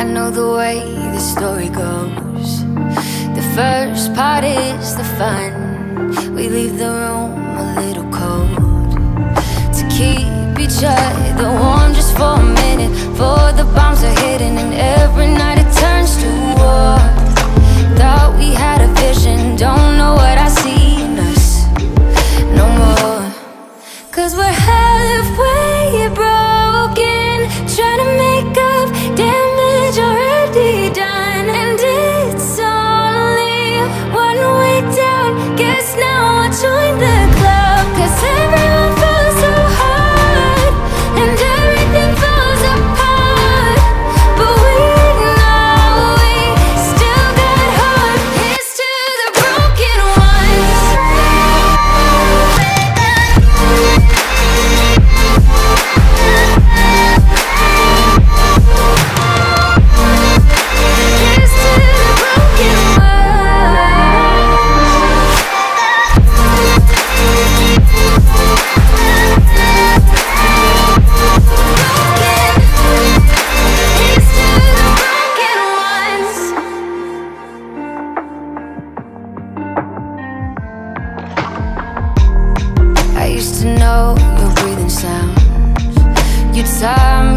I know the way the story goes. The first part is the fun. We leave the room a little cold to keep each other warm just for a minute. For the bombs are hitting, and every night used to know your breathing sounds. You tie me